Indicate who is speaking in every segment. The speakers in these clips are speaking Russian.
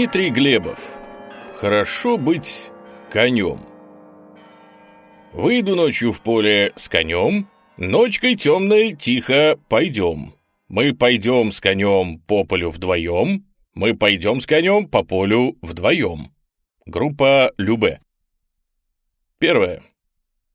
Speaker 1: Дмитрий Глебов. Хорошо быть конем. Выйду ночью в поле с конем, ночкой темной тихо пойдем. Мы пойдем с конем по полю вдвоем, мы пойдем с конем по полю вдвоем. Группа Любе. Первое.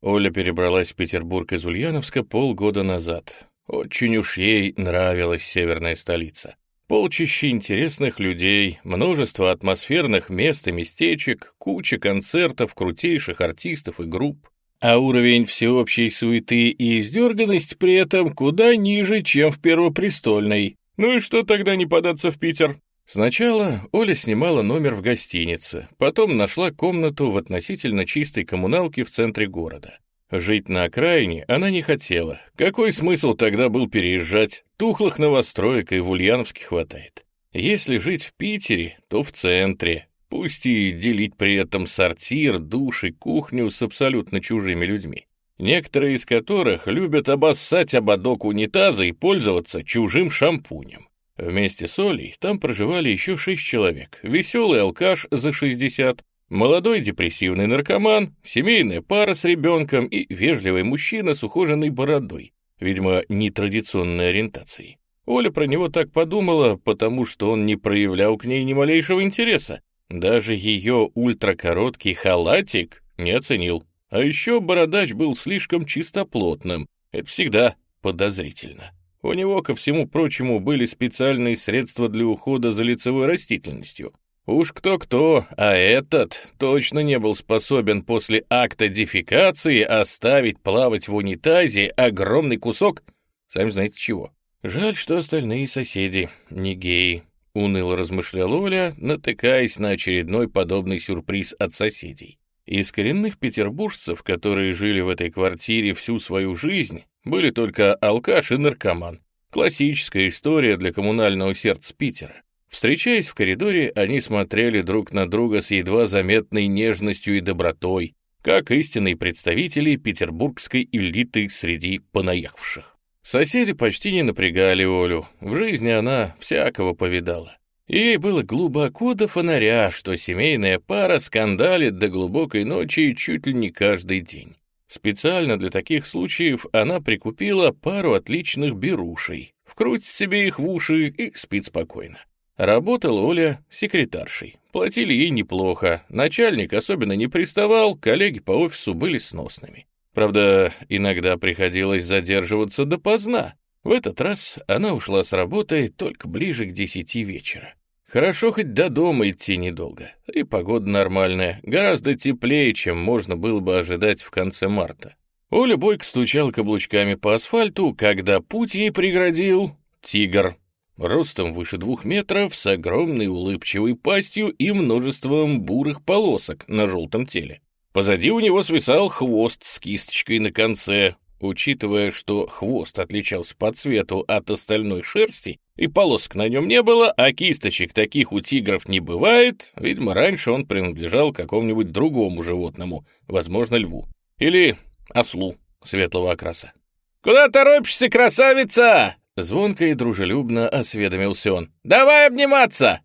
Speaker 1: Оля перебралась в Петербург из Ульяновска полгода назад. Очень уж ей нравилась северная столица. Полчища интересных людей, множество атмосферных мест и местечек, куча концертов, крутейших артистов и групп. А уровень всеобщей суеты и издерганность при этом куда ниже, чем в Первопрестольной. Ну и что тогда не податься в Питер? Сначала Оля снимала номер в гостинице, потом нашла комнату в относительно чистой коммуналке в центре города. Жить на окраине она не хотела. Какой смысл тогда был переезжать? Тухлых новостроек и в Ульяновске хватает. Если жить в Питере, то в центре. Пусть и делить при этом сортир, душ и кухню с абсолютно чужими людьми. Некоторые из которых любят обоссать ободок унитаза и пользоваться чужим шампунем. Вместе с Олей там проживали еще шесть человек. Веселый алкаш за 60, Молодой депрессивный наркоман, семейная пара с ребенком и вежливый мужчина с ухоженной бородой, видимо, нетрадиционной ориентацией. Оля про него так подумала, потому что он не проявлял к ней ни малейшего интереса. Даже ее ультракороткий халатик не оценил. А еще бородач был слишком чистоплотным. Это всегда подозрительно. У него, ко всему прочему, были специальные средства для ухода за лицевой растительностью. Уж кто-кто, а этот точно не был способен после акта дефекации оставить плавать в унитазе огромный кусок, сами знаете чего. Жаль, что остальные соседи не геи, уныло размышлял Оля, натыкаясь на очередной подобный сюрприз от соседей. Из коренных петербуржцев, которые жили в этой квартире всю свою жизнь, были только алкаш и наркоман. Классическая история для коммунального сердца Питера. Встречаясь в коридоре, они смотрели друг на друга с едва заметной нежностью и добротой, как истинные представители петербургской элиты среди понаехавших. Соседи почти не напрягали Олю, в жизни она всякого повидала. Ей было глубоко до фонаря, что семейная пара скандалит до глубокой ночи чуть ли не каждый день. Специально для таких случаев она прикупила пару отличных берушей, вкрутит себе их в уши и спит спокойно. Работала Оля секретаршей. Платили ей неплохо, начальник особенно не приставал, коллеги по офису были сносными. Правда, иногда приходилось задерживаться допоздна. В этот раз она ушла с работы только ближе к десяти вечера. Хорошо хоть до дома идти недолго. И погода нормальная, гораздо теплее, чем можно было бы ожидать в конце марта. Оля бойко стучал каблучками по асфальту, когда путь ей преградил тигр ростом выше двух метров, с огромной улыбчивой пастью и множеством бурых полосок на желтом теле. Позади у него свисал хвост с кисточкой на конце. Учитывая, что хвост отличался по цвету от остальной шерсти, и полосок на нем не было, а кисточек таких у тигров не бывает, видимо, раньше он принадлежал какому-нибудь другому животному, возможно, льву. Или ослу светлого окраса. «Куда торопишься, красавица?» Звонко и дружелюбно осведомился он. «Давай обниматься!»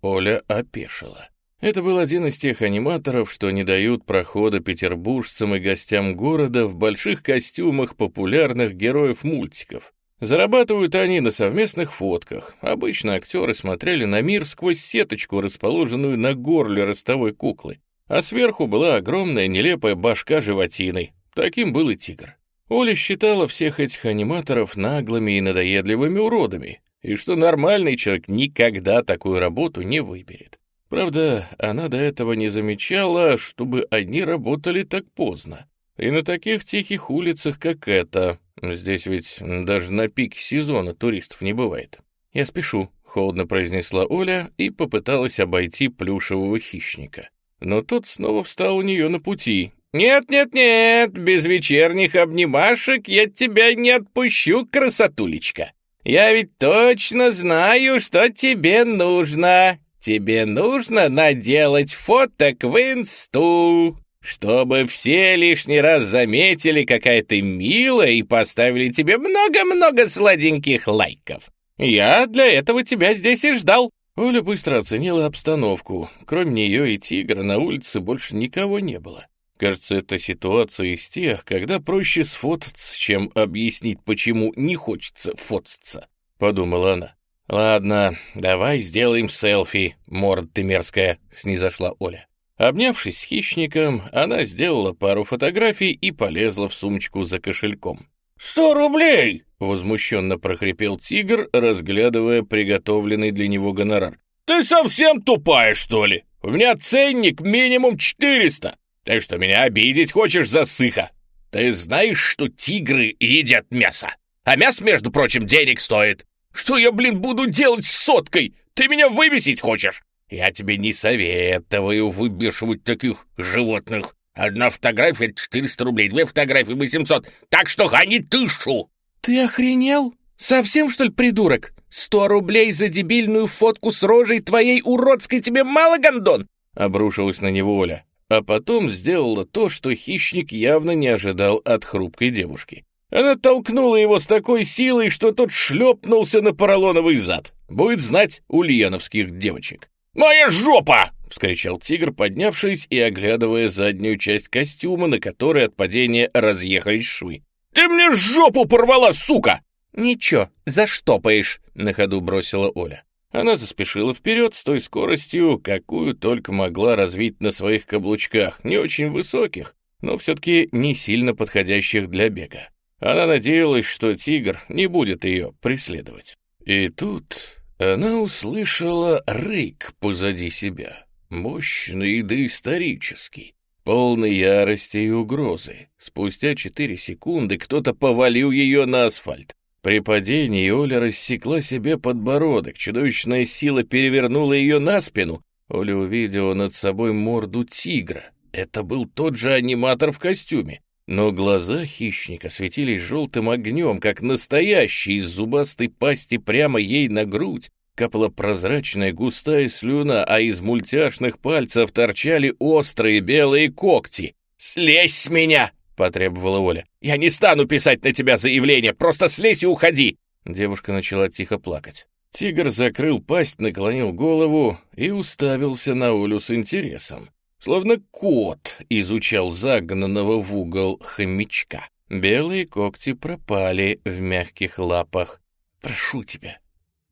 Speaker 1: Оля опешила. Это был один из тех аниматоров, что не дают прохода петербуржцам и гостям города в больших костюмах популярных героев мультиков. Зарабатывают они на совместных фотках. Обычно актеры смотрели на мир сквозь сеточку, расположенную на горле ростовой куклы. А сверху была огромная нелепая башка животиной. Таким был и тигр. Оля считала всех этих аниматоров наглыми и надоедливыми уродами, и что нормальный человек никогда такую работу не выберет. Правда, она до этого не замечала, чтобы они работали так поздно. И на таких тихих улицах, как эта. Здесь ведь даже на пике сезона туристов не бывает. «Я спешу», — холодно произнесла Оля и попыталась обойти плюшевого хищника. Но тот снова встал у нее на пути, «Нет-нет-нет, без вечерних обнимашек я тебя не отпущу, красотулечка. Я ведь точно знаю, что тебе нужно. Тебе нужно наделать фоток в инсту, чтобы все лишний раз заметили, какая ты милая, и поставили тебе много-много сладеньких лайков. Я для этого тебя здесь и ждал. Оля быстро оценила обстановку. Кроме нее и тигра на улице больше никого не было. Кажется, это ситуация из тех, когда проще сфотаться, чем объяснить, почему не хочется фотаться, — подумала она. «Ладно, давай сделаем селфи, морд ты мерзкая», — снизошла Оля. Обнявшись с хищником, она сделала пару фотографий и полезла в сумочку за кошельком.
Speaker 2: «Сто рублей!»
Speaker 1: — возмущенно прохрипел тигр, разглядывая приготовленный для него гонорар.
Speaker 2: «Ты совсем тупая, что ли? У меня ценник минимум четыреста. Ты что, меня обидеть хочешь, засыха? Ты знаешь, что тигры едят мясо? А мясо, между прочим, денег стоит. Что я, блин, буду делать с соткой? Ты меня вывесить хочешь? Я тебе не советую выбешивать таких животных. Одна фотография — 400 рублей, две фотографии — 800, так что гони тышу!»
Speaker 3: «Ты охренел? Совсем, что ли, придурок? Сто рублей за дебильную фотку с рожей твоей уродской тебе мало, гондон?»
Speaker 1: Обрушилась на него Оля, а потом сделала то, что хищник явно не ожидал от хрупкой девушки. Она толкнула его с такой силой, что тот шлепнулся на поролоновый зад. Будет знать ульяновских девочек.
Speaker 2: «Моя жопа!»
Speaker 1: — вскричал тигр, поднявшись и оглядывая заднюю часть костюма, на которой от падения разъехались швы.
Speaker 2: «Ты мне жопу порвала, сука!»
Speaker 3: «Ничего, заштопаешь», — на ходу бросила Оля.
Speaker 1: Она заспешила вперед с той скоростью, какую только могла развить на своих каблучках, не очень высоких, но все-таки не сильно подходящих для бега. Она надеялась, что тигр не будет ее преследовать. И тут она услышала рык позади себя, мощный и доисторический, полный ярости и угрозы. Спустя четыре секунды кто-то повалил ее на асфальт. При падении Оля рассекла себе подбородок, чудовищная сила перевернула ее на спину. Оля увидела над собой морду тигра. Это был тот же аниматор в костюме. Но глаза хищника светились желтым огнем, как настоящий, из зубастой пасти прямо ей на грудь капала прозрачная густая слюна, а из мультяшных пальцев торчали острые белые когти.
Speaker 2: «Слезь с меня!» — потребовала Оля. «Я не стану писать на тебя заявление, просто слезь и уходи!»
Speaker 1: Девушка начала тихо плакать. Тигр закрыл пасть, наклонил голову и уставился на Олю с интересом. Словно кот изучал загнанного в угол хомячка. Белые когти пропали в мягких лапах. «Прошу тебя,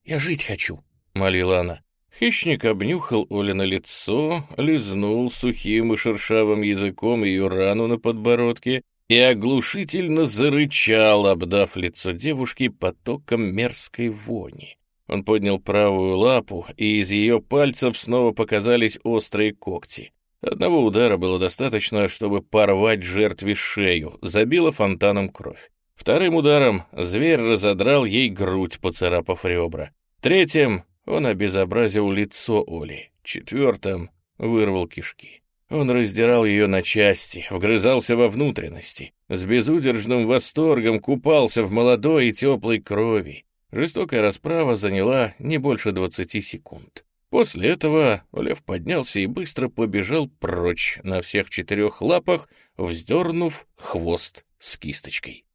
Speaker 1: я жить хочу», — молила она. Хищник обнюхал Оле лицо, лизнул сухим и шершавым языком ее рану на подбородке и оглушительно зарычал, обдав лицо девушки потоком мерзкой вони. Он поднял правую лапу, и из ее пальцев снова показались острые когти. Одного удара было достаточно, чтобы порвать жертве шею, забила фонтаном кровь. Вторым ударом зверь разодрал ей грудь, поцарапав ребра. Третьим он обезобразил лицо Оли. Четвертым вырвал кишки. Он раздирал ее на части, вгрызался во внутренности, с безудержным восторгом купался в молодой и теплой крови. Жестокая расправа заняла не больше двадцати секунд. После этого лев поднялся и быстро побежал прочь на всех четырех лапах, вздернув хвост с кисточкой.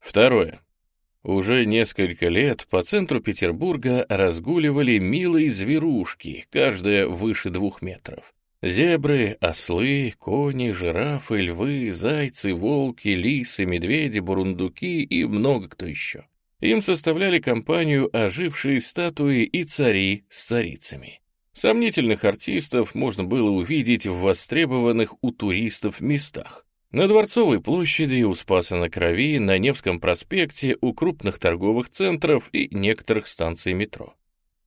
Speaker 1: Второе. Уже несколько лет по центру Петербурга разгуливали милые зверушки, каждая выше двух метров. Зебры, ослы, кони, жирафы, львы, зайцы, волки, лисы, медведи, бурундуки и много кто еще. Им составляли компанию ожившие статуи и цари с царицами. Сомнительных артистов можно было увидеть в востребованных у туристов местах. На Дворцовой площади, у Спаса на Крови, на Невском проспекте, у крупных торговых центров и некоторых станций метро.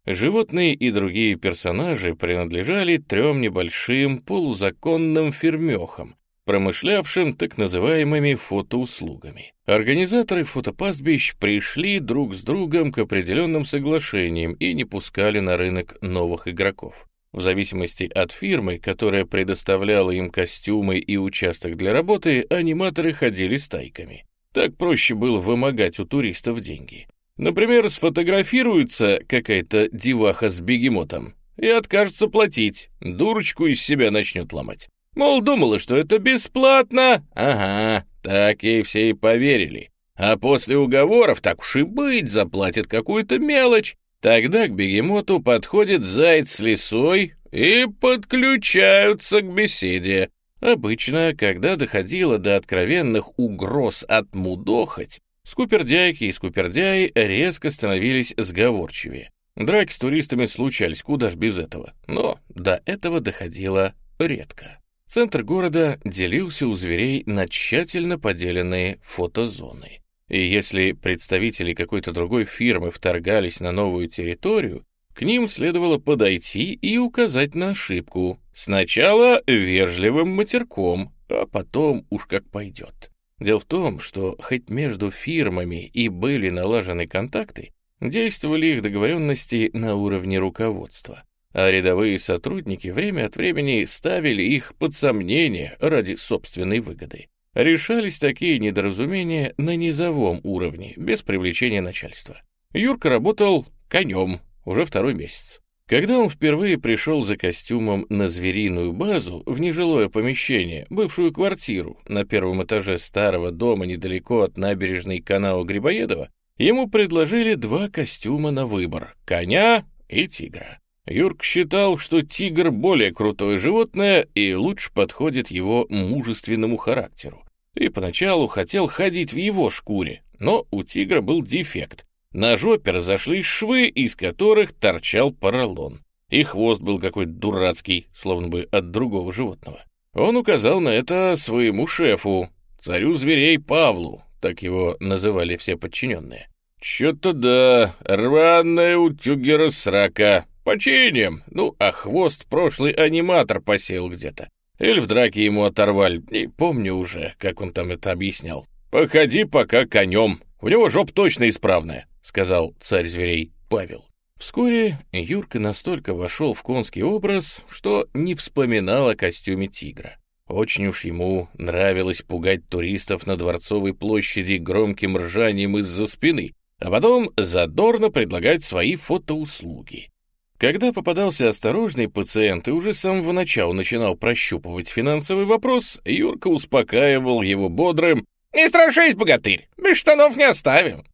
Speaker 1: Животные и другие персонажи принадлежали трем небольшим полузаконным фермехам, промышлявшим так называемыми фотоуслугами. Организаторы фотопастбищ пришли друг с другом к определенным соглашениям и не пускали на рынок новых игроков. В зависимости от фирмы, которая предоставляла им костюмы и участок для работы, аниматоры ходили стайками. Так проще было вымогать у туристов деньги. Например, сфотографируется какая-то деваха с бегемотом и откажется платить, дурочку из себя начнет ломать. Мол, думала, что это бесплатно. Ага, так ей все и поверили. А после уговоров, так уж и быть, заплатит какую-то мелочь. Тогда к бегемоту подходит заяц с лисой и подключаются к беседе. Обычно, когда доходило до откровенных угроз отмудохать, скупердяйки и скупердяи резко становились сговорчивее. Драки с туристами случались, куда ж без этого. Но до этого доходило редко. Центр города делился у зверей на тщательно поделенные фотозоны. И если представители какой-то другой фирмы вторгались на новую территорию, к ним следовало подойти и указать на ошибку. Сначала вежливым матерком, а потом уж как пойдет. Дело в том, что хоть между фирмами и были налажены контакты, действовали их договоренности на уровне руководства, а рядовые сотрудники время от времени ставили их под сомнение ради собственной выгоды. Решались такие недоразумения на низовом уровне, без привлечения начальства. Юрка работал конем уже второй месяц. Когда он впервые пришел за костюмом на звериную базу в нежилое помещение, бывшую квартиру на первом этаже старого дома недалеко от набережной канала Грибоедова, ему предложили два костюма на выбор — коня и тигра. Юрк считал, что тигр более крутое животное и лучше подходит его мужественному характеру. И поначалу хотел ходить в его шкуре, но у тигра был дефект. На жопе разошлись швы, из которых торчал поролон. И хвост был какой-то дурацкий, словно бы от другого животного. Он указал на это своему шефу, царю зверей Павлу, так его называли все подчиненные. «Чё-то да, рваная у тюгера срака. Починим. Ну, а хвост прошлый аниматор посел где-то. Или в драке ему оторвали, не помню уже, как он там это объяснял. Походи пока конем, у него жоп точно исправная», — сказал царь зверей Павел. Вскоре Юрка настолько вошел в конский образ, что не вспоминал о костюме тигра. Очень уж ему нравилось пугать туристов на Дворцовой площади громким ржанием из-за спины, а потом задорно предлагать свои фотоуслуги. Когда попадался осторожный пациент и уже с самого начала начинал прощупывать финансовый вопрос, Юрка успокаивал его бодрым «Не страшись, богатырь, без штанов не оставим».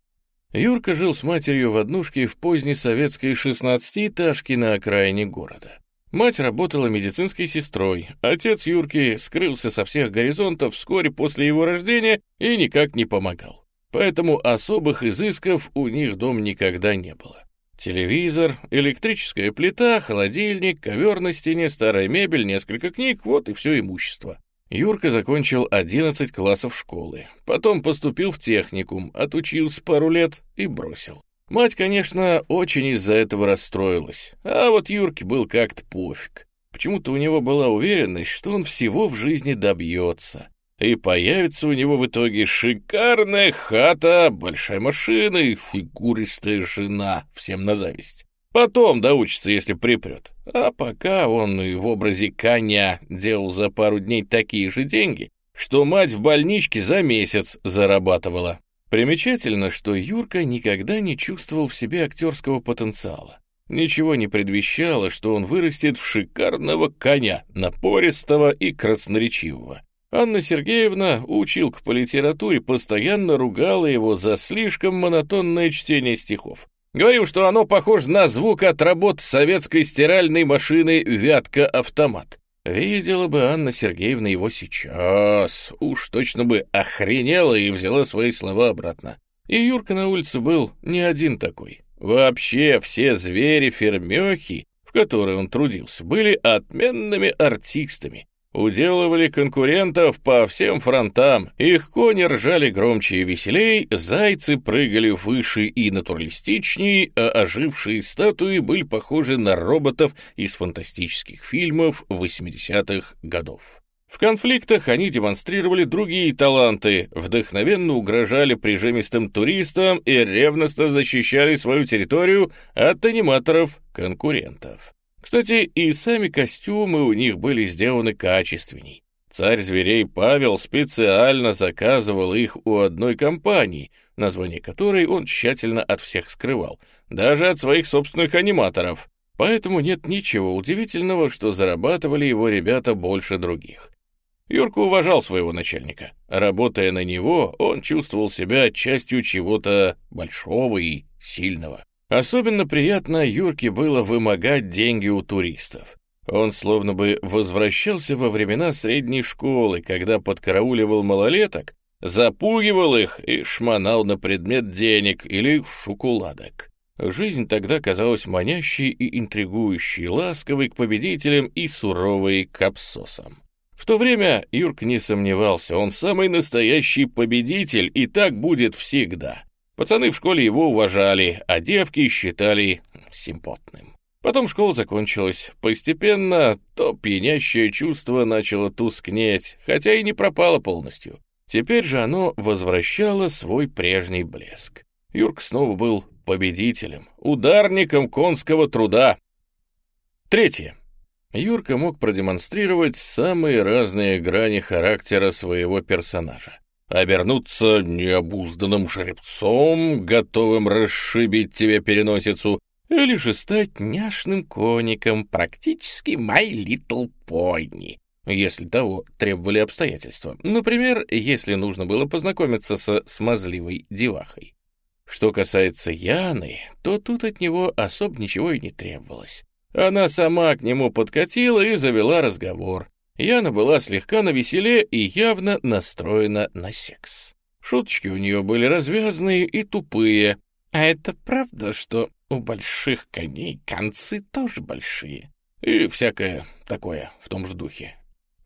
Speaker 1: Юрка жил с матерью в однушке в поздней советской шестнадцатиэтажке на окраине города. Мать работала медицинской сестрой, отец Юрки скрылся со всех горизонтов вскоре после его рождения и никак не помогал. Поэтому особых изысков у них дом никогда не было. Телевизор, электрическая плита, холодильник, ковер на стене, старая мебель, несколько книг — вот и все имущество. Юрка закончил 11 классов школы, потом поступил в техникум, отучился пару лет и бросил. Мать, конечно, очень из-за этого расстроилась, а вот Юрке был как-то пофиг. Почему-то у него была уверенность, что он всего в жизни добьется. И появится у него в итоге шикарная хата, большая машина и фигуристая жена, всем на зависть. Потом доучится, если припрет. А пока он и в образе коня делал за пару дней такие же деньги, что мать в больничке за месяц зарабатывала. Примечательно, что Юрка никогда не чувствовал в себе актерского потенциала. Ничего не предвещало, что он вырастет в шикарного коня, напористого и красноречивого. Анна Сергеевна, училка по литературе, постоянно ругала его за слишком монотонное чтение стихов. Говорил, что оно похоже на звук от работ советской стиральной машины «Вятка-автомат». Видела бы Анна Сергеевна его сейчас, уж точно бы охренела и взяла свои слова обратно. И Юрка на улице был не один такой. Вообще все звери-фермехи, в которые он трудился, были отменными артистами. Уделывали конкурентов по всем фронтам, их кони ржали громче и веселей, зайцы прыгали выше и натуралистичней, а ожившие статуи были похожи на роботов из фантастических фильмов 80-х годов. В конфликтах они демонстрировали другие таланты, вдохновенно угрожали прижимистым туристам и ревностно защищали свою территорию от аниматоров-конкурентов. Кстати, и сами костюмы у них были сделаны качественней. Царь зверей Павел специально заказывал их у одной компании, название которой он тщательно от всех скрывал, даже от своих собственных аниматоров. Поэтому нет ничего удивительного, что зарабатывали его ребята больше других. Юрка уважал своего начальника. Работая на него, он чувствовал себя частью чего-то большого и сильного. Особенно приятно Юрке было вымогать деньги у туристов. Он словно бы возвращался во времена средней школы, когда подкарауливал малолеток, запугивал их и шмонал на предмет денег или шоколадок. Жизнь тогда казалась манящей и интригующей, ласковой к победителям и суровой к абсосам. В то время Юрк не сомневался, он самый настоящий победитель, и так будет всегда. Пацаны в школе его уважали, а девки считали симпотным. Потом школа закончилась. Постепенно то пьянящее чувство начало тускнеть, хотя и не пропало полностью. Теперь же оно возвращало свой прежний блеск. Юрк снова был победителем, ударником конского труда. Третье. Юрка мог продемонстрировать самые разные грани характера своего персонажа. Обернуться необузданным жеребцом, готовым расшибить тебе переносицу, или же стать няшным коником, практически My Little Pony, если того требовали обстоятельства. Например, если нужно было познакомиться со смазливой девахой. Что касается Яны, то тут от него особо ничего и не требовалось. Она сама к нему подкатила и завела разговор. Яна была слегка навеселе и явно настроена на секс. Шуточки у нее были развязные и тупые. «А это правда, что у больших коней концы тоже большие?» И всякое такое в том же духе.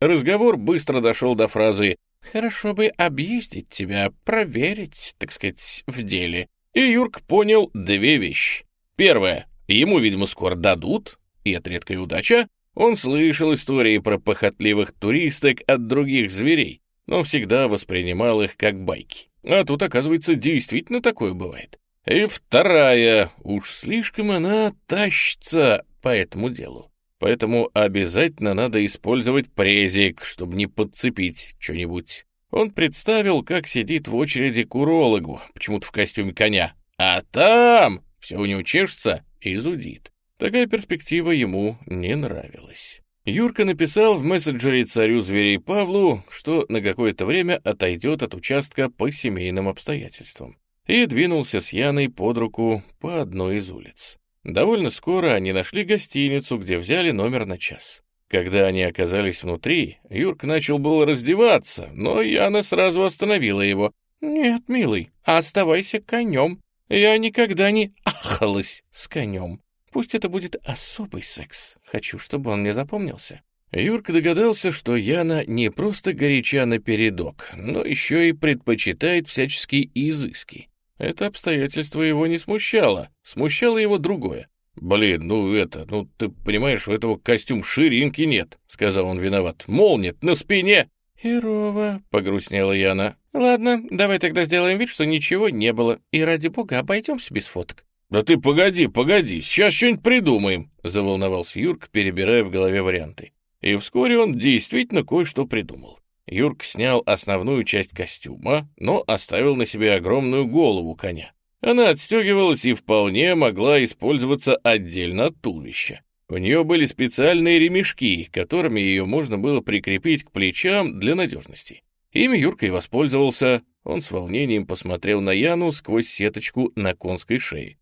Speaker 1: Разговор быстро дошел до фразы «Хорошо бы объездить тебя, проверить, так сказать, в деле». И Юрк понял две вещи. Первое. Ему, видимо, скоро дадут, и это редкая удача. Он слышал истории про похотливых туристок от других зверей, но всегда воспринимал их как байки. А тут, оказывается, действительно такое бывает. И вторая, уж слишком она тащится по этому делу. Поэтому обязательно надо использовать презик, чтобы не подцепить что-нибудь. Он представил, как сидит в очереди к урологу, почему-то в костюме коня, а там все у него чешется и зудит. Такая перспектива ему не нравилась. Юрка написал в мессенджере царю зверей Павлу, что на какое-то время отойдет от участка по семейным обстоятельствам, и двинулся с Яной под руку по одной из улиц. Довольно скоро они нашли гостиницу, где взяли номер на час. Когда они оказались внутри, Юрка начал было раздеваться, но Яна сразу остановила его. «Нет, милый, оставайся конем. Я никогда не ахалась с конем. Пусть это будет особый секс. Хочу, чтобы он мне запомнился». Юрка догадался, что Яна не просто горяча напередок, но еще и предпочитает всяческие изыски. Это обстоятельство его не смущало, смущало его другое. «Блин, ну это, ну ты понимаешь, у этого костюм ширинки нет», — сказал он виноват. «Мол, нет, на спине». «Херово», — погрустнела Яна. «Ладно, давай тогда сделаем вид, что ничего не было, и ради бога обойдемся без фоток». «Да ты погоди, погоди, сейчас что-нибудь придумаем», — заволновался Юрк, перебирая в голове варианты. И вскоре он действительно кое-что придумал. Юрк снял основную часть костюма, но оставил на себе огромную голову коня. Она отстегивалась и вполне могла использоваться отдельно от туловища. У нее были специальные ремешки, которыми ее можно было прикрепить к плечам для надежности. Ими Юрка и воспользовался. Он с волнением посмотрел на Яну сквозь сеточку на конской шее.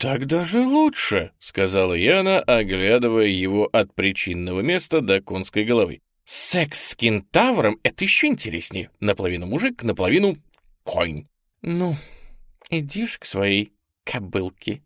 Speaker 1: «Так даже лучше», — сказала Яна, оглядывая его от причинного места до конской головы. «Секс с кентавром — это еще интереснее. Наполовину мужик, наполовину конь». «Ну, иди к своей кобылке».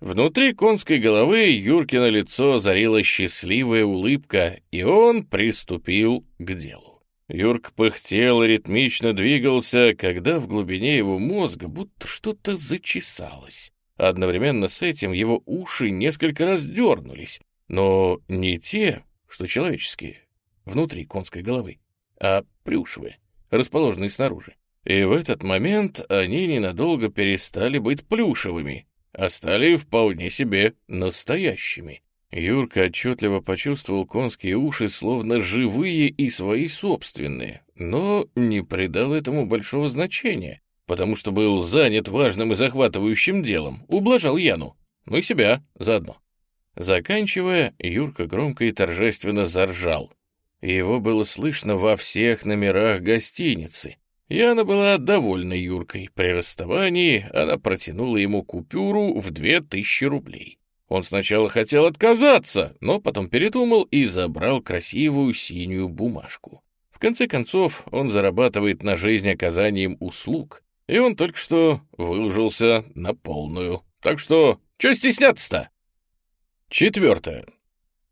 Speaker 1: Внутри конской головы Юркино лицо зарила счастливая улыбка, и он приступил к делу. Юрк пыхтел и ритмично двигался, когда в глубине его мозга будто что-то зачесалось. Одновременно с этим его уши несколько раз дернулись, но не те, что человеческие, внутри конской головы, а плюшевые, расположенные снаружи. И в этот момент они ненадолго перестали быть плюшевыми, а стали вполне себе настоящими. Юрка отчетливо почувствовал конские уши, словно живые и свои собственные, но не придал этому большого значения, потому что был занят важным и захватывающим делом, ублажал Яну, ну и себя заодно. Заканчивая, Юрка громко и торжественно заржал. Его было слышно во всех номерах гостиницы. Яна была довольна Юркой. При расставании она протянула ему купюру в две тысячи рублей. Он сначала хотел отказаться, но потом передумал и забрал красивую синюю бумажку. В конце концов, он зарабатывает на жизнь оказанием услуг, и он только что выложился на полную. Так что, что стесняться-то? Четвертое.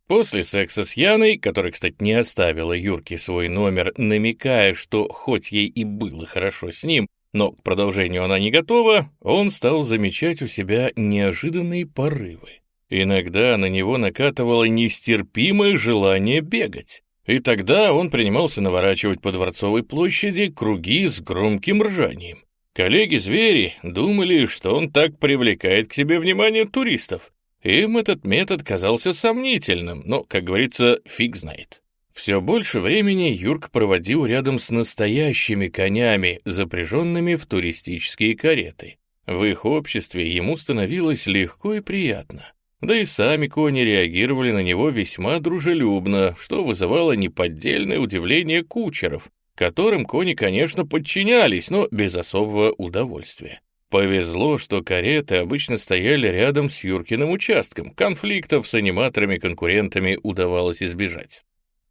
Speaker 1: После секса с Яной, которая, кстати, не оставила Юрке свой номер, намекая, что хоть ей и было хорошо с ним, но к продолжению она не готова, он стал замечать у себя неожиданные порывы. Иногда на него накатывало нестерпимое желание бегать. И тогда он принимался наворачивать по Дворцовой площади круги с громким ржанием. Коллеги-звери думали, что он так привлекает к себе внимание туристов, им этот метод казался сомнительным, но, как говорится, фиг знает. Все больше времени Юрк проводил рядом с настоящими конями, запряженными в туристические кареты. В их обществе ему становилось легко и приятно. Да и сами кони реагировали на него весьма дружелюбно, что вызывало неподдельное удивление кучеров, которым кони, конечно, подчинялись, но без особого удовольствия. Повезло, что кареты обычно стояли рядом с Юркиным участком, конфликтов с аниматорами-конкурентами удавалось избежать.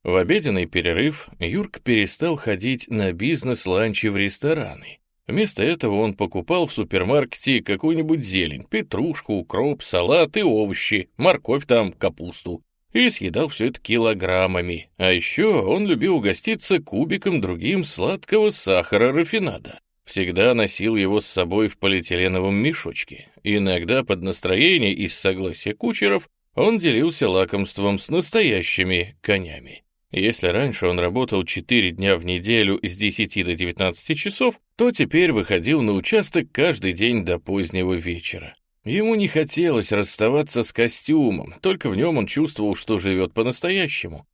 Speaker 1: В обеденный перерыв Юрк перестал ходить на бизнес-ланчи в рестораны. Вместо этого он покупал в супермаркете какую-нибудь зелень, петрушку, укроп, салат и овощи, морковь там, капусту, и съедал все это килограммами. А еще он любил угоститься кубиком другим сладкого сахара рафинада. Всегда носил его с собой в полиэтиленовом мешочке. Иногда под настроение из согласия кучеров он делился лакомством с настоящими конями. Если раньше он работал 4 дня в неделю с 10 до 19 часов, то теперь выходил на участок каждый день до позднего вечера. Ему не хотелось расставаться с костюмом, только в нем он чувствовал, что живет по-настоящему.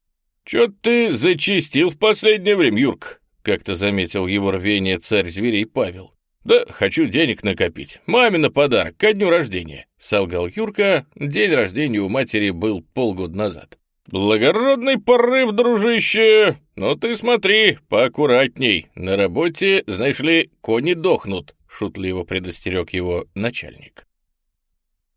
Speaker 1: «Чё ты зачистил в последнее время, Юрк?» Как-то заметил его рвение царь зверей Павел. «Да, хочу денег накопить. Маме на подарок, ко дню рождения», — солгал Юрка. День рождения у матери был полгода назад. «Благородный порыв, дружище! Но ты смотри, поаккуратней. На работе, знаешь ли, кони дохнут», — шутливо предостерег его начальник.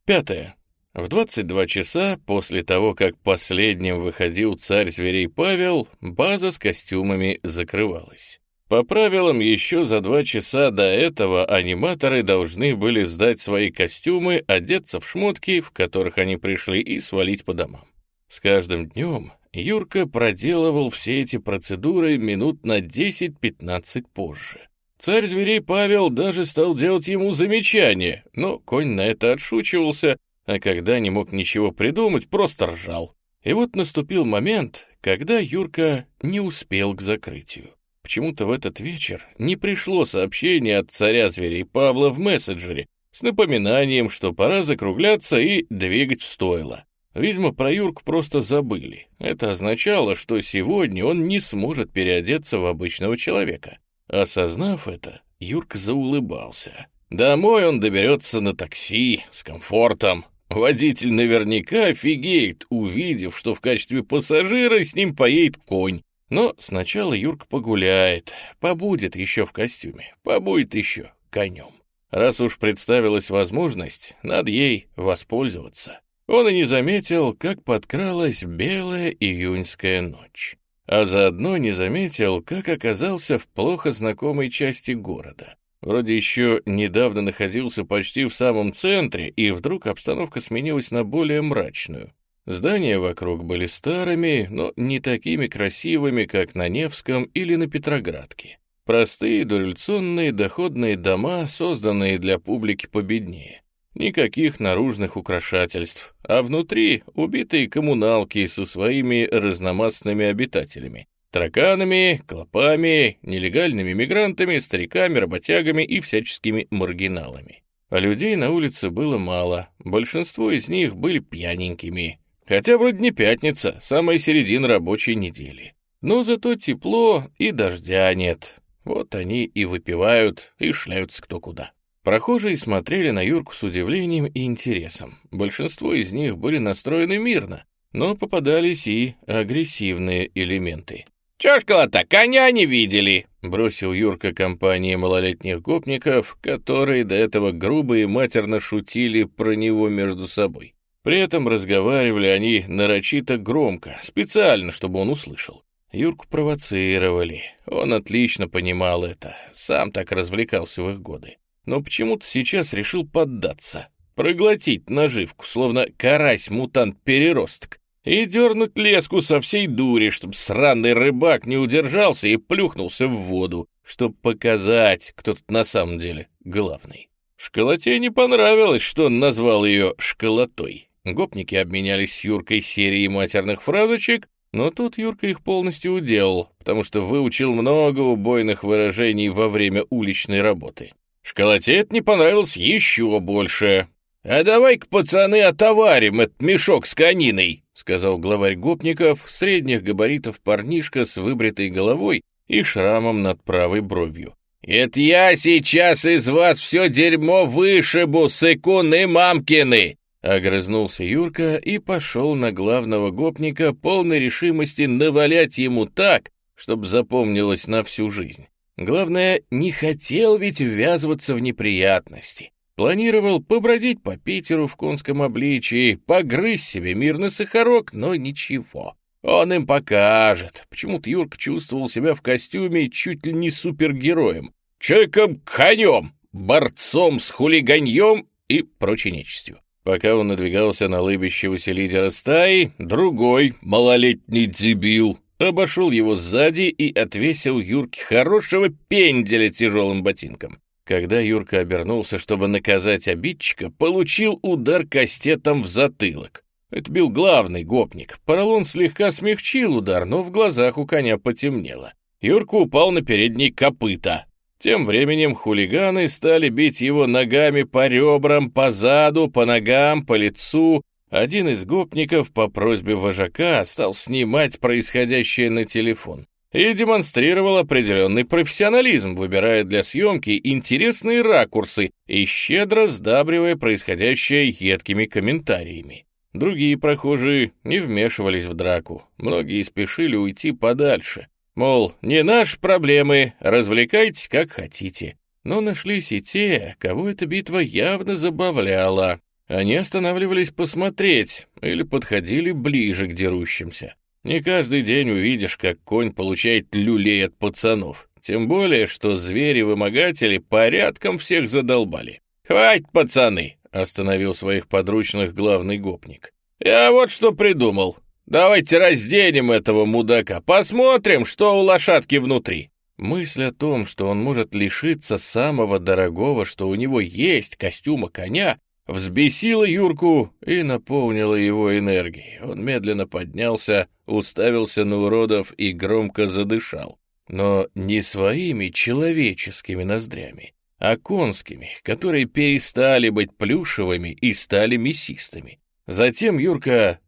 Speaker 1: Пятое. В 22 часа после того, как последним выходил царь зверей Павел, база с костюмами закрывалась. По правилам, еще за два часа до этого аниматоры должны были сдать свои костюмы, одеться в шмотки, в которых они пришли, и свалить по домам. С каждым днем Юрка проделывал все эти процедуры минут на 10-15 позже. Царь зверей Павел даже стал делать ему замечания, но конь на это отшучивался а когда не мог ничего придумать, просто ржал. И вот наступил момент, когда Юрка не успел к закрытию. Почему-то в этот вечер не пришло сообщение от царя зверей Павла в мессенджере с напоминанием, что пора закругляться и двигать в стойло. Видимо, про Юрку просто забыли. Это означало, что сегодня он не сможет переодеться в обычного человека. Осознав это, Юрка заулыбался. Домой он доберется на такси, с комфортом, Водитель наверняка офигеет, увидев, что в качестве пассажира с ним поедет конь. Но сначала Юрка погуляет, побудет еще в костюме, побудет еще конем. Раз уж представилась возможность, надо ей воспользоваться. Он и не заметил, как подкралась белая июньская ночь. А заодно не заметил, как оказался в плохо знакомой части города. Вроде еще недавно находился почти в самом центре, и вдруг обстановка сменилась на более мрачную. Здания вокруг были старыми, но не такими красивыми, как на Невском или на Петроградке. Простые дореволюционные доходные дома, созданные для публики победнее. Никаких наружных украшательств, а внутри убитые коммуналки со своими разномастными обитателями. Тараканами, клопами, нелегальными мигрантами, стариками, работягами и всяческими маргиналами. А людей на улице было мало, большинство из них были пьяненькими. Хотя вроде не пятница, самая середина рабочей недели. Но зато тепло и дождя нет. Вот они и выпивают, и шляются кто куда. Прохожие смотрели на Юрку с удивлением и интересом. Большинство из них были настроены мирно, но попадались и агрессивные элементы.
Speaker 2: Чё школота, коня не видели?»
Speaker 1: Бросил Юрка компании малолетних гопников, которые до этого грубо и матерно шутили про него между собой. При этом разговаривали они нарочито громко, специально, чтобы он услышал. Юрку провоцировали. Он отлично понимал это, сам так развлекался в их годы. Но почему-то сейчас решил поддаться, проглотить наживку, словно карась-мутант-переросток, и дернуть леску со всей дури, чтобы сраный рыбак не удержался и плюхнулся в воду, чтобы показать, кто тут на самом деле главный. Школоте не понравилось, что он назвал ее «школотой». Гопники обменялись с Юркой серией матерных фразочек, но тут Юрка их полностью уделал, потому что выучил много убойных выражений во время уличной работы. Школоте это не понравилось еще больше. «А давай-ка, пацаны, отоварим этот мешок с кониной», — сказал главарь гопников, средних габаритов парнишка с выбритой головой и шрамом над правой бровью. «Это я сейчас из вас все дерьмо вышибу, сыкуны мамкины!» Огрызнулся Юрка и пошел на главного гопника полной решимости навалять ему так, чтобы запомнилось на всю жизнь. Главное, не хотел ведь ввязываться в неприятности. Планировал побродить по Питеру в конском обличии, погрызть себе мирный сахарок, но ничего. Он им покажет. Почему-то Юрка чувствовал себя в костюме чуть ли не супергероем. Человеком-конем, борцом с хулиганьем и прочей нечистью. Пока он надвигался на лыбящегося лидера стаи, другой, малолетний дебил, обошел его сзади и отвесил Юрке хорошего пенделя тяжелым ботинком. Когда Юрка обернулся, чтобы наказать обидчика, получил удар кастетом в затылок. Это бил главный гопник. Поролон слегка смягчил удар, но в глазах у коня потемнело. Юрка упал на передние копыта. Тем временем хулиганы стали бить его ногами по ребрам, по заду, по ногам, по лицу. Один из гопников по просьбе вожака стал снимать происходящее на телефон и демонстрировал определенный профессионализм, выбирая для съемки интересные ракурсы и щедро сдабривая происходящее едкими комментариями. Другие прохожие не вмешивались в драку, многие спешили уйти подальше. Мол, не наши проблемы, развлекайтесь как хотите. Но нашлись и те, кого эта битва явно забавляла. Они останавливались посмотреть или подходили ближе к дерущимся. Не каждый день увидишь, как конь получает люлей от пацанов. Тем более, что звери-вымогатели порядком всех задолбали. «Хватит, пацаны!» — остановил своих подручных главный гопник. «Я вот что придумал. Давайте разденем этого мудака, посмотрим, что у лошадки внутри». Мысль о том, что он может лишиться самого дорогого, что у него есть, костюма коня, взбесила Юрку и наполнила его энергией. Он медленно поднялся, уставился на уродов и громко задышал. Но не своими человеческими ноздрями, а конскими, которые перестали быть плюшевыми и стали мясистыми. Затем Юрка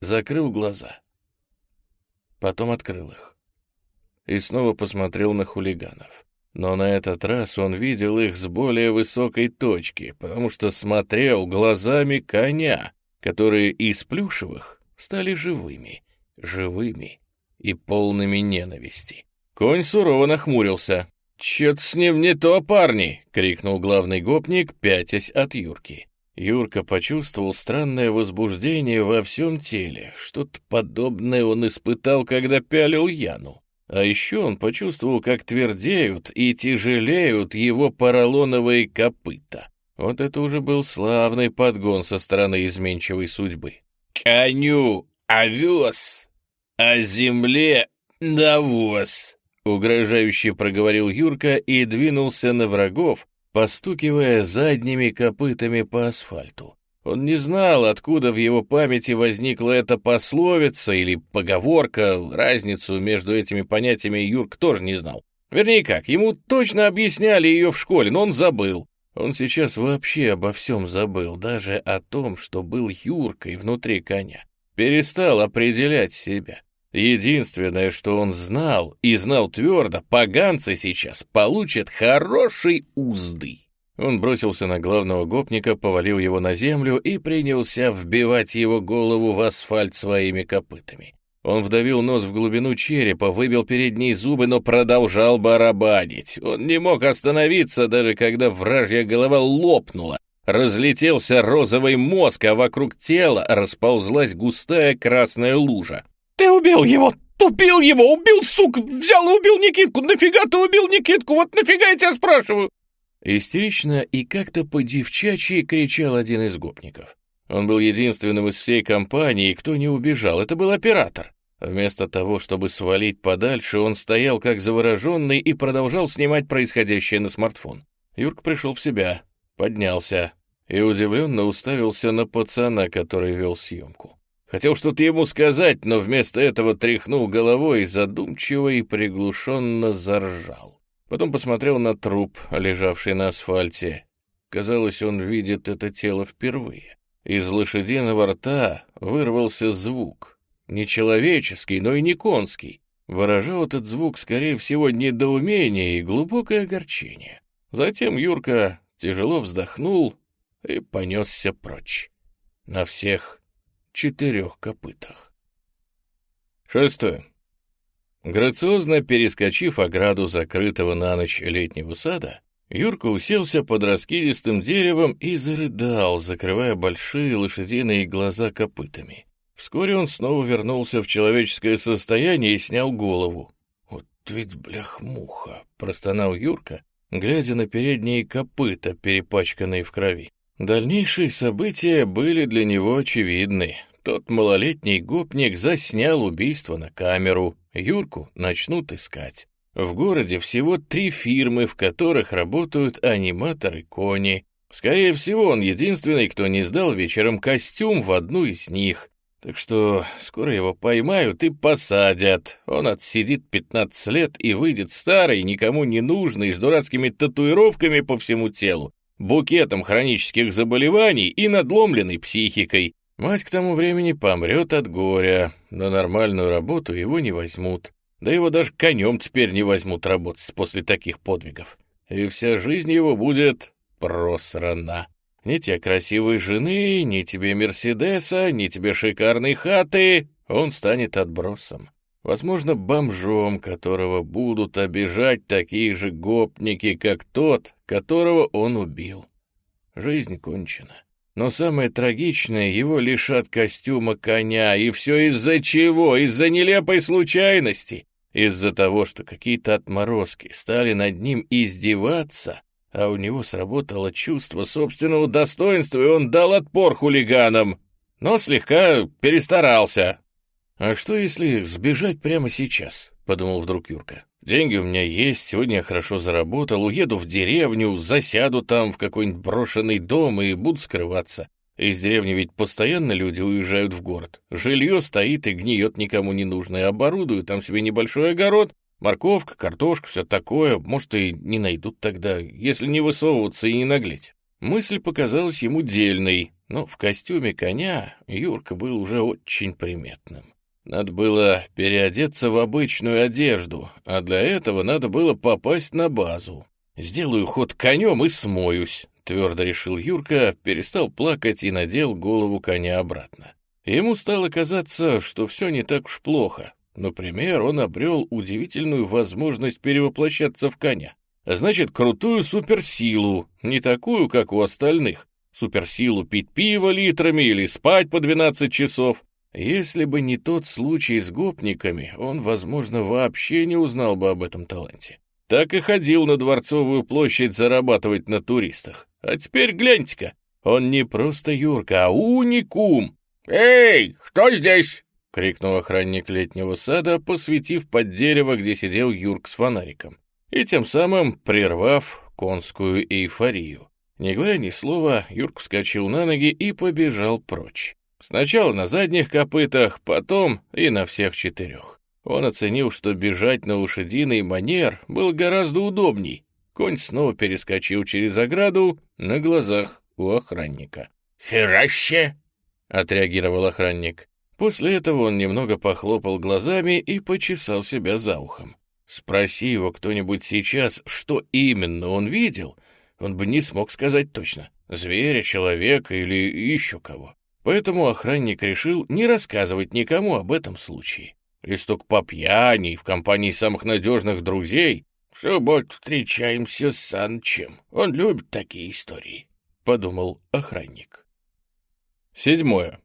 Speaker 1: закрыл глаза. Потом открыл их. И снова посмотрел на хулиганов. Но на этот раз он видел их с более высокой точки, потому что смотрел глазами коня, которые из плюшевых стали живыми, живыми и полными ненависти. Конь сурово нахмурился. «Чё-то с ним не то, парни!» — крикнул главный гопник, пятясь от Юрки. Юрка почувствовал странное возбуждение во всем теле. Что-то подобное он испытал, когда пялил Яну. А еще он почувствовал, как твердеют и тяжелеют его поролоновые копыта. Вот это уже был славный подгон со стороны изменчивой судьбы. «Коню овес, а земле навоз!» Угрожающе проговорил Юрка и двинулся на врагов, постукивая задними копытами по асфальту. Он не знал, откуда в его памяти возникла эта пословица или поговорка, разницу между этими понятиями Юрк тоже не знал. Вернее как, ему точно объясняли ее в школе, но он забыл. Он сейчас вообще обо всем забыл, даже о том, что был Юркой внутри коня. Перестал определять себя. Единственное, что он знал, и знал твердо, поганцы сейчас получат хорошей узды. Он бросился на главного гопника, повалил его на землю и принялся вбивать его голову в асфальт своими копытами. Он вдавил нос в глубину черепа, выбил передние зубы, но продолжал барабанить. Он не мог остановиться, даже когда вражья голова лопнула. Разлетелся розовый мозг, а вокруг тела расползлась густая красная лужа.
Speaker 2: «Ты убил его! Тупил его! Убил, сука! Взял и убил Никитку! Нафига ты убил Никитку? Вот нафига я тебя спрашиваю?»
Speaker 1: Истерично и как-то по-девчачьи кричал один из гопников. Он был единственным из всей компании, кто не убежал. Это был оператор. Вместо того, чтобы свалить подальше, он стоял как завороженный и продолжал снимать происходящее на смартфон. Юрк пришел в себя, поднялся и удивленно уставился на пацана, который вел съемку. Хотел что-то ему сказать, но вместо этого тряхнул головой и задумчиво и приглушенно заржал. Потом посмотрел на труп, лежавший на асфальте. Казалось, он видит это тело впервые. Из лошадиного рта вырвался звук. Не человеческий, но и не конский. Выражал этот звук, скорее всего, недоумение и глубокое огорчение. Затем Юрка тяжело вздохнул и понесся прочь. На всех четырех копытах. Шестое. Грациозно перескочив ограду закрытого на ночь летнего сада, Юрка уселся под раскидистым деревом и зарыдал, закрывая большие лошадиные глаза копытами. Вскоре он снова вернулся в человеческое состояние и снял голову. «Вот ведь блях-муха!» — простонал Юрка, глядя на передние копыта, перепачканные в крови. Дальнейшие события были для него очевидны. Тот малолетний гопник заснял убийство на камеру, Юрку начнут искать. В городе всего три фирмы, в которых работают аниматоры-кони. Скорее всего, он единственный, кто не сдал вечером костюм в одну из них. Так что скоро его поймают и посадят. Он отсидит 15 лет и выйдет старый, никому не нужный, с дурацкими татуировками по всему телу букетом хронических заболеваний и надломленной психикой. Мать к тому времени помрет от горя, на нормальную работу его не возьмут. Да его даже конем теперь не возьмут работать после таких подвигов. И вся жизнь его будет просрана. Ни тебе красивой жены, ни тебе Мерседеса, ни тебе шикарной хаты. Он станет отбросом возможно, бомжом, которого будут обижать такие же гопники, как тот, которого он убил. Жизнь кончена. Но самое трагичное, его лишат костюма коня, и все из-за чего? Из-за нелепой случайности. Из-за того, что какие-то отморозки стали над ним издеваться, а у него сработало чувство собственного достоинства, и он дал отпор хулиганам, но слегка перестарался, «А что, если сбежать прямо сейчас?» — подумал вдруг Юрка. «Деньги у меня есть, сегодня я хорошо заработал, уеду в деревню, засяду там в какой-нибудь брошенный дом и буду скрываться. Из деревни ведь постоянно люди уезжают в город. Жилье стоит и гниет никому не нужное, оборудую там себе небольшой огород, морковка, картошка, все такое, может, и не найдут тогда, если не высовываться и не наглеть». Мысль показалась ему дельной, но в костюме коня Юрка был уже очень приметным. Надо было переодеться в обычную одежду, а для этого надо было попасть на базу. «Сделаю ход конем и смоюсь», — твердо решил Юрка, перестал плакать и надел голову коня обратно. Ему стало казаться, что все не так уж плохо. Например, он обрел удивительную возможность перевоплощаться в коня. Значит, крутую суперсилу, не такую, как у остальных. Суперсилу пить пиво литрами или спать по 12 часов, если бы не тот случай с гопниками, он, возможно, вообще не узнал бы об этом таланте. Так и ходил на Дворцовую площадь зарабатывать на туристах. А теперь гляньте-ка, он не просто Юрка, а уникум.
Speaker 2: «Эй, кто здесь?»
Speaker 1: — крикнул охранник летнего сада, посветив под дерево, где сидел Юрк с фонариком, и тем самым прервав конскую эйфорию. Не говоря ни слова, Юрк вскочил на ноги и побежал прочь. Сначала на задних копытах, потом и на всех четырех. Он оценил, что бежать на лошадиный манер было гораздо удобней. Конь снова перескочил через ограду на глазах у охранника.
Speaker 2: «Хераще!»
Speaker 1: — отреагировал охранник. После этого он немного похлопал глазами и почесал себя за ухом. Спроси его кто-нибудь сейчас, что именно он видел, он бы не смог сказать точно. Зверя, человека или еще кого. Поэтому охранник решил не рассказывать никому об этом случае. Листок по пьяни в компании самых надежных друзей. В субботу встречаемся с Санчем. Он любит такие истории, — подумал охранник. Седьмое.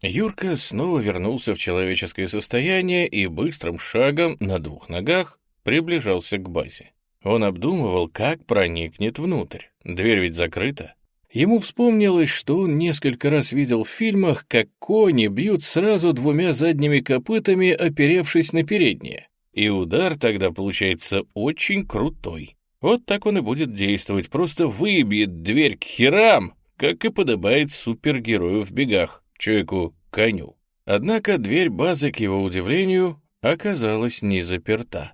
Speaker 1: Юрка снова вернулся в человеческое состояние и быстрым шагом на двух ногах приближался к базе. Он обдумывал, как проникнет внутрь. Дверь ведь закрыта. Ему вспомнилось, что он несколько раз видел в фильмах, как кони бьют сразу двумя задними копытами, оперевшись на передние. И удар тогда получается очень крутой. Вот так он и будет действовать, просто выбьет дверь к херам, как и подобает супергерою в бегах, человеку-коню. Однако дверь базы, к его удивлению, оказалась не заперта.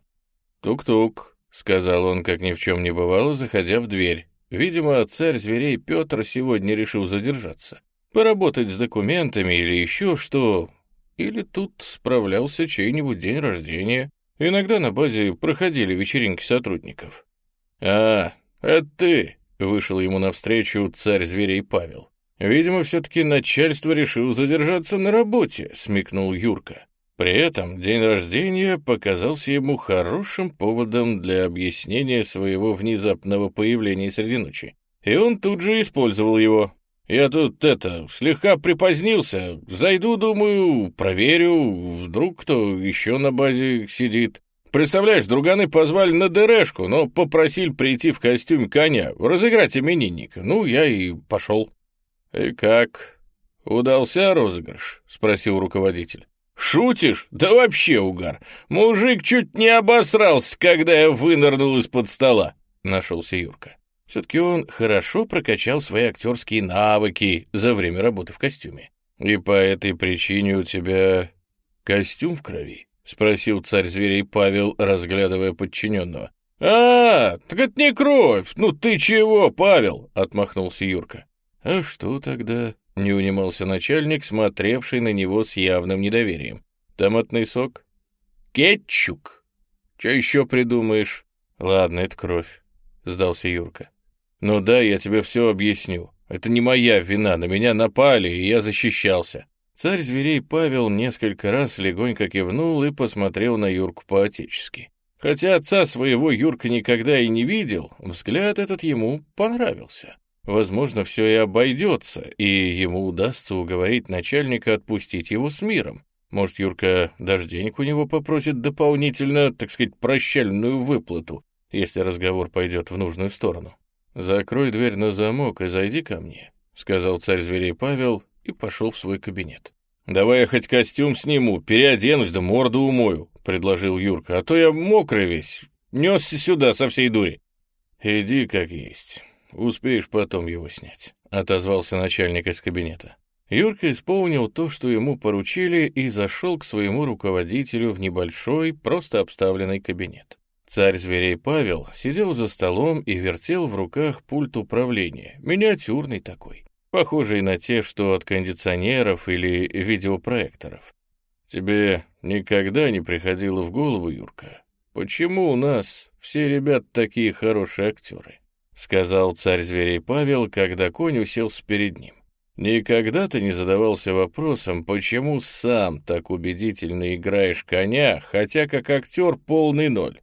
Speaker 1: «Тук-тук», — сказал он, как ни в чем не бывало, заходя в дверь. Видимо, царь зверей Петр сегодня решил задержаться. Поработать с документами или еще что. Или тут справлялся чей-нибудь день рождения. Иногда на базе проходили вечеринки сотрудников. «А, это ты!» — вышел ему навстречу царь зверей Павел. «Видимо, все-таки начальство решило задержаться на работе», — смекнул Юрка. При этом день рождения показался ему хорошим поводом для объяснения своего внезапного появления среди ночи. И он тут же использовал его. «Я тут, это, слегка припозднился. Зайду, думаю, проверю, вдруг кто еще на базе сидит. Представляешь, друганы позвали на ДРшку, но попросили прийти в костюме коня, разыграть именинника. Ну, я и пошел». «И как? Удался розыгрыш?» — спросил руководитель. «Шутишь? Да вообще угар! Мужик чуть не обосрался, когда я вынырнул из-под стола!» — нашелся Юрка. Все-таки он хорошо прокачал свои актерские навыки за время работы в костюме. «И по этой причине у тебя костюм в крови?» — спросил царь зверей Павел, разглядывая подчиненного. «А, так это не кровь! Ну ты чего, Павел?» — отмахнулся Юрка. «А что тогда?» — не унимался начальник, смотревший на него с явным недоверием. «Томатный сок?» «Кетчук!» «Че еще придумаешь?» «Ладно, это кровь», — сдался Юрка. «Ну да, я тебе все объясню. Это не моя вина, на меня напали, и я защищался». Царь зверей Павел несколько раз легонько кивнул и посмотрел на Юрку по-отечески. Хотя отца своего Юрка никогда и не видел, взгляд этот ему понравился. Возможно, все и обойдется, и ему удастся уговорить начальника отпустить его с миром. Может, Юрка даже денег у него попросит дополнительно, так сказать, прощальную выплату, если разговор пойдет в нужную сторону. «Закрой дверь на замок и зайди ко мне», — сказал царь зверей Павел и пошел в свой кабинет. «Давай я хоть костюм сниму, переоденусь да морду умою», — предложил Юрка, «а то я мокрый весь, несся сюда со всей дури». «Иди как есть». Успеешь потом его снять», — отозвался начальник из кабинета. Юрка исполнил то, что ему поручили, и зашел к своему руководителю в небольшой, просто обставленный кабинет. Царь зверей Павел сидел за столом и вертел в руках пульт управления, миниатюрный такой, похожий на те, что от кондиционеров или видеопроекторов. «Тебе никогда не приходило в голову, Юрка, почему у нас все ребят такие хорошие актеры?» — сказал царь зверей Павел, когда конь уселся перед ним. «Никогда ты не задавался вопросом, почему сам так убедительно играешь коня, хотя как актер полный ноль?»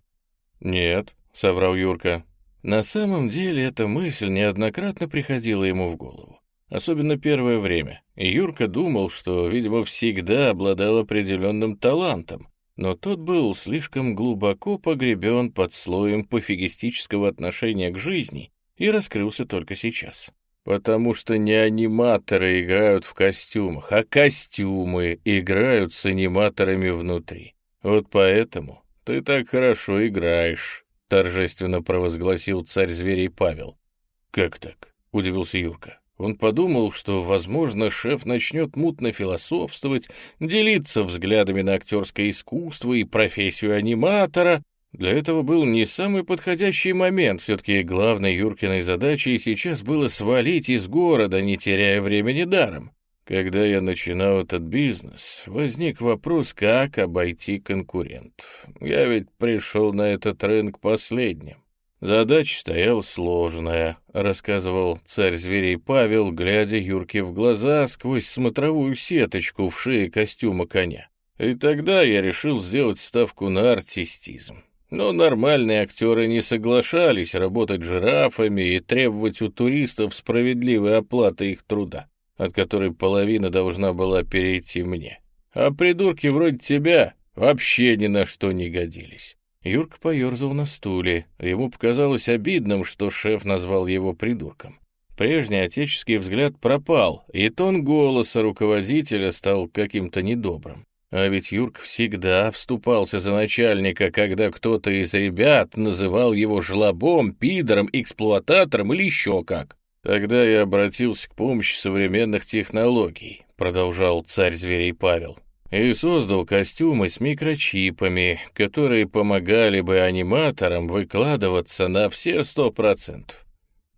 Speaker 1: «Нет», — соврал Юрка. На самом деле эта мысль неоднократно приходила ему в голову. Особенно первое время. И Юрка думал, что, видимо, всегда обладал определенным талантом, но тот был слишком глубоко погребен под слоем пофигистического отношения к жизни и раскрылся только сейчас. Потому что не аниматоры играют в костюмах, а костюмы играют с аниматорами внутри. Вот поэтому ты так хорошо играешь, торжественно провозгласил царь зверей Павел. Как так? удивился Юрка. Он подумал, что, возможно, шеф начнет мутно философствовать, делиться взглядами на актерское искусство и профессию аниматора. Для этого был не самый подходящий момент, все-таки главной Юркиной задачей сейчас было свалить из города, не теряя времени даром. Когда я начинал этот бизнес, возник вопрос, как обойти конкурентов. Я ведь пришел на этот рынок последним. Задача стояла сложная, рассказывал царь зверей Павел, глядя Юрке в глаза сквозь смотровую сеточку в шее костюма коня. И тогда я решил сделать ставку на артистизм. Но нормальные актеры не соглашались работать жирафами и требовать у туристов справедливой оплаты их труда, от которой половина должна была перейти мне. А придурки вроде тебя вообще ни на что не годились. Юрка поерзал на стуле. Ему показалось обидным, что шеф назвал его придурком. Прежний отеческий взгляд пропал, и тон голоса руководителя стал каким-то недобрым. А ведь Юрк всегда вступался за начальника, когда кто-то из ребят называл его жлобом, пидором, эксплуататором или еще как. Тогда я обратился к помощи современных технологий, продолжал царь зверей Павел, и создал костюмы с микрочипами, которые помогали бы аниматорам выкладываться на все сто процентов.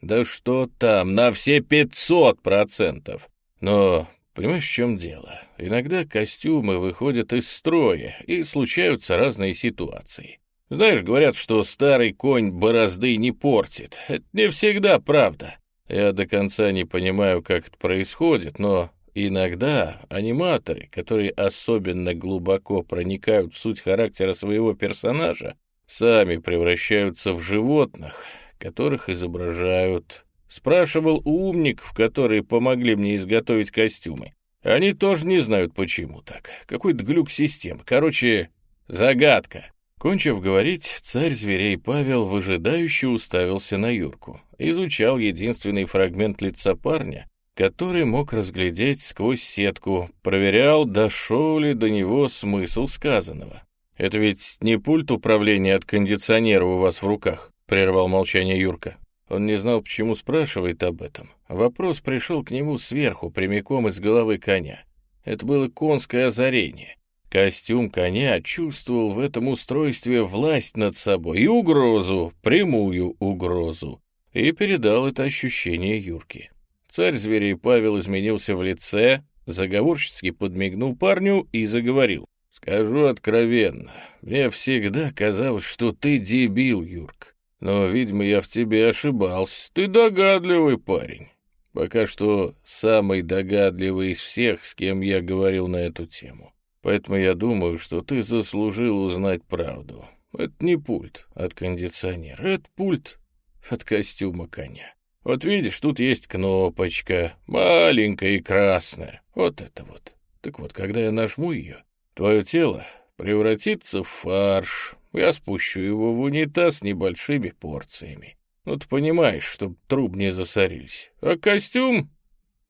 Speaker 1: Да что там, на все пятьсот процентов. Но Понимаешь, в чем дело? Иногда костюмы выходят из строя, и случаются разные ситуации. Знаешь, говорят, что старый конь борозды не портит. Это не всегда правда. Я до конца не понимаю, как это происходит, но иногда аниматоры, которые особенно глубоко проникают в суть характера своего персонажа, сами превращаются в животных, которых изображают Спрашивал у умников, которые помогли мне изготовить костюмы. Они тоже не знают, почему так. Какой-то глюк систем. Короче, загадка. Кончив говорить, царь зверей Павел выжидающе уставился на Юрку. Изучал единственный фрагмент лица парня, который мог разглядеть сквозь сетку, проверял, дошел ли до него смысл сказанного. «Это ведь не пульт управления от кондиционера у вас в руках», — прервал молчание Юрка. Он не знал, почему спрашивает об этом. Вопрос пришел к нему сверху, прямиком из головы коня. Это было конское озарение. Костюм коня чувствовал в этом устройстве власть над собой и угрозу, прямую угрозу, и передал это ощущение Юрке. Царь зверей Павел изменился в лице, заговорчески подмигнул парню и заговорил. «Скажу откровенно, мне всегда казалось, что ты дебил, Юрк. Но, видимо, я в тебе ошибался. Ты догадливый парень. Пока что самый догадливый из всех, с кем я говорил на эту тему. Поэтому я думаю, что ты заслужил узнать правду. Это не пульт от кондиционера, это пульт от костюма коня. Вот видишь, тут есть кнопочка, маленькая и красная. Вот это вот. Так вот, когда я нажму ее, твое тело превратится в фарш, я спущу его в унитаз небольшими порциями. Ну, ты понимаешь, чтоб труб не засорились. А костюм?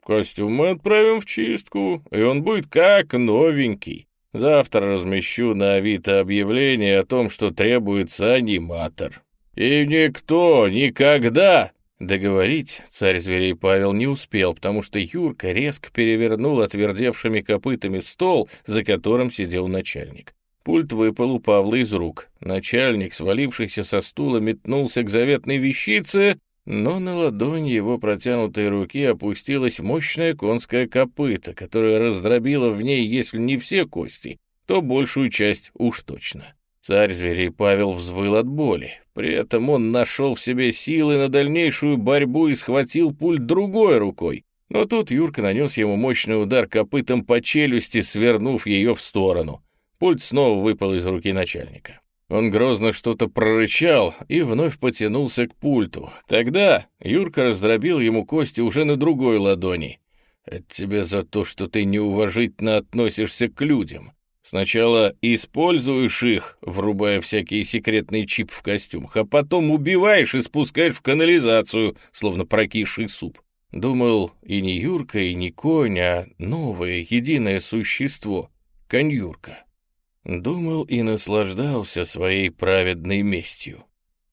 Speaker 1: Костюм мы отправим в чистку, и он будет как новенький. Завтра размещу на Авито объявление о том, что требуется аниматор. И никто никогда Договорить царь зверей Павел не успел, потому что Юрка резко перевернул отвердевшими копытами стол, за которым сидел начальник. Пульт выпал у Павла из рук. Начальник, свалившийся со стула, метнулся к заветной вещице, но на ладонь его протянутой руки опустилась мощная конская копыта, которая раздробила в ней, если не все кости, то большую часть уж точно. Царь зверей Павел взвыл от боли. При этом он нашел в себе силы на дальнейшую борьбу и схватил пульт другой рукой. Но тут Юрка нанес ему мощный удар копытом по челюсти, свернув ее в сторону. Пульт снова выпал из руки начальника. Он грозно что-то прорычал и вновь потянулся к пульту. Тогда Юрка раздробил ему кости уже на другой ладони. «Это тебе за то, что ты неуважительно относишься к людям. Сначала используешь их, врубая всякие секретные чипы в костюмах, а потом убиваешь и спускаешь в канализацию, словно прокисший суп. Думал, и не Юрка, и не конь, а новое, единое существо — конюрка. Думал и наслаждался своей праведной местью.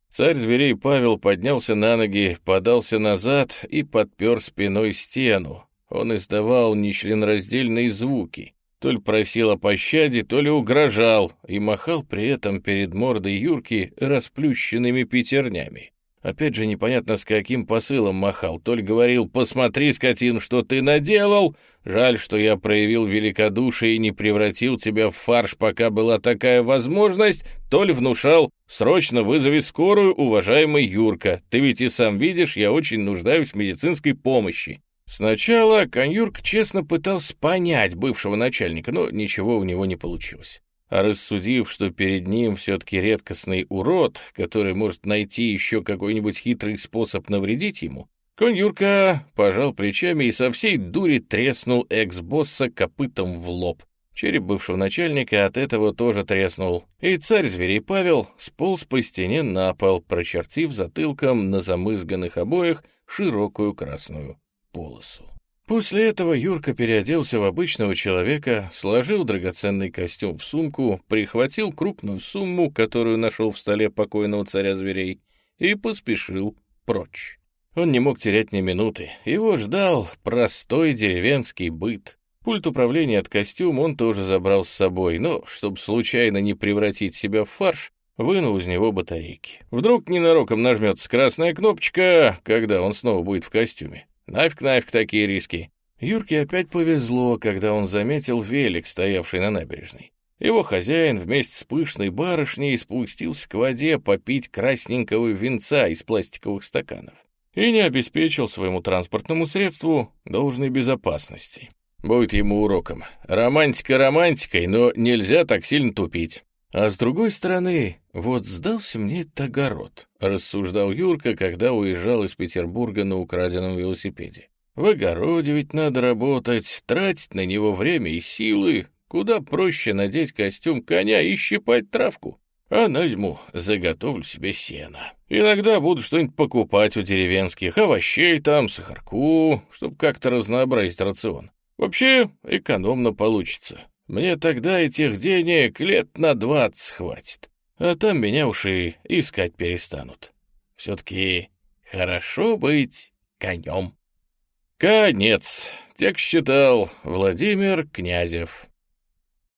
Speaker 1: Царь зверей Павел поднялся на ноги, подался назад и подпер спиной стену. Он издавал нечленораздельные звуки, то ли просил о пощаде, то ли угрожал, и махал при этом перед мордой Юрки расплющенными пятернями. Опять же, непонятно, с каким посылом махал. То ли говорил «посмотри, скотин, что ты наделал», жаль, что я проявил великодушие и не превратил тебя в фарш, пока была такая возможность, то ли внушал «срочно вызови скорую, уважаемый Юрка, ты ведь и сам видишь, я очень нуждаюсь в медицинской помощи». Сначала Конюрк честно пытался понять бывшего начальника, но ничего у него не получилось. А рассудив, что перед ним все-таки редкостный урод, который может найти еще какой-нибудь хитрый способ навредить ему, Конюрка пожал плечами и со всей дури треснул экс-босса копытом в лоб. Череп бывшего начальника от этого тоже треснул, и царь зверей Павел сполз по стене на пол, прочертив затылком на замызганных обоях широкую красную полосу. После этого Юрка переоделся в обычного человека, сложил драгоценный костюм в сумку, прихватил крупную сумму, которую нашел в столе покойного царя зверей, и поспешил прочь. Он не мог терять ни минуты. Его ждал простой деревенский быт. Пульт управления от костюма он тоже забрал с собой, но, чтобы случайно не превратить себя в фарш, вынул из него батарейки. Вдруг ненароком нажмется красная кнопочка, когда он снова будет в костюме. Нафиг-нафиг такие риски. Юрке опять повезло, когда он заметил велик, стоявший на набережной. Его хозяин вместе с пышной барышней спустился к воде попить красненького винца из пластиковых стаканов и не обеспечил своему транспортному средству должной безопасности. Будет ему уроком. Романтика романтикой, но нельзя так сильно тупить. А с другой стороны, вот сдался мне этот огород, рассуждал Юрка, когда уезжал из Петербурга на украденном велосипеде. В огороде ведь надо работать, тратить на него время и силы. Куда проще надеть костюм коня и щипать травку. А на зиму заготовлю себе сено. Иногда буду что-нибудь покупать у деревенских, овощей там, сахарку, чтобы как-то разнообразить рацион. Вообще экономно получится. Мне тогда этих денег лет на двадцать хватит. А там меня уж и искать перестанут. Все-таки хорошо быть конем. Конец. Текст читал Владимир Князев.